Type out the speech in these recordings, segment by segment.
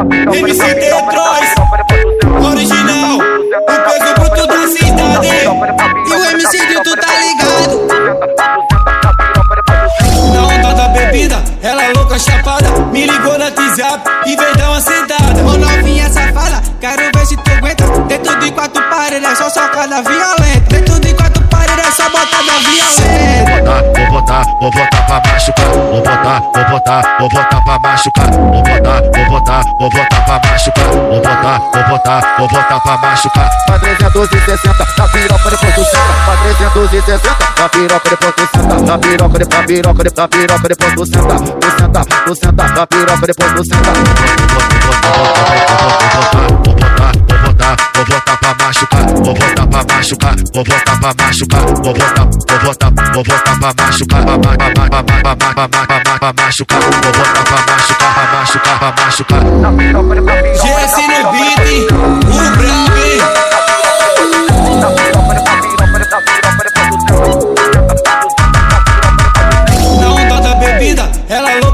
MC Detroit, original, o peso bruto da cidade. E o MC Dio, tu tá ligado? Na onda da bebida, ela louca chapada, me ligou na WhatsApp e veio dar uma sentada. Ô novinha safada, quero ver se tu aguenta. Dentro de quatro paredes, é só socada violenta. Dentro de quatro paredes, é só botada violenta. Vou botar, vou botar pra machucar. Vou botar, vou botar, vou botar pra machucar. Vou botar, vou vou botar pra machucar. Vou botar, vou botar, vou botar pra machucar. Pra 360, na piroca depois tu senta. Pra 360, na piroca depois tu senta. Na piroca, de- na piroca, de- na piroca depois tu senta. Tu senta, tu senta, na piroca depois tu senta. Vou botar, vou botar, vou botar pra machucar. Vou botar pra machucar, vou botar pra machucar. Vou botar, vou botar, vou botar pra machucar. Pra, ma- pra, ma- pra, ma- pra, ma- pra, ma- pra, ma- pra machucar. Vou pra machucar, pra machucar,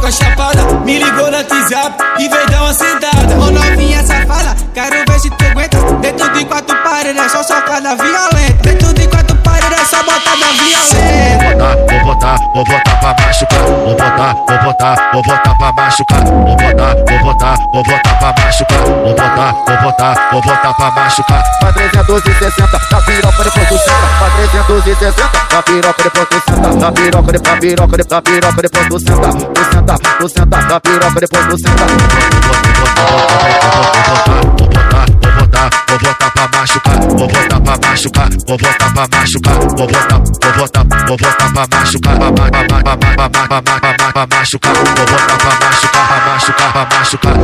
louca chapada, me ligou na WhatsApp e veio dar uma sentada. Ô novinha safada, quero ver se tu aguenta. Dentro de quatro paredes, é só socada violenta. Dentro de quatro paredes, é só botada violenta. botar, vou botar, vou botar pra machucar. Vou botar, vou botar, vou botar pra machucar. Vou botar, vou botar, vou botar pra machucar. Vou botar, vou botar, vou botar pra machucar. Pra 360, na piroca depois tu senta. Pra 360, na piroca depois tu senta. Na piroca, de- na piroca, de- na piroca depois tu senta. Tu senta, tu senta, na piroca depois tu senta. Vou botar, vou botar, vou botar, vou botar pra machucar. Vou botar pra machucar, vou botar pra machucar. Vou botar, vou botar, vou botar pra machucar. Pra, ma- pra, ma- pra, ma- pra, ma- pra, ma- pra, ma- pra machucar. Vou botar pra machucar, pra machucar, pra machucar.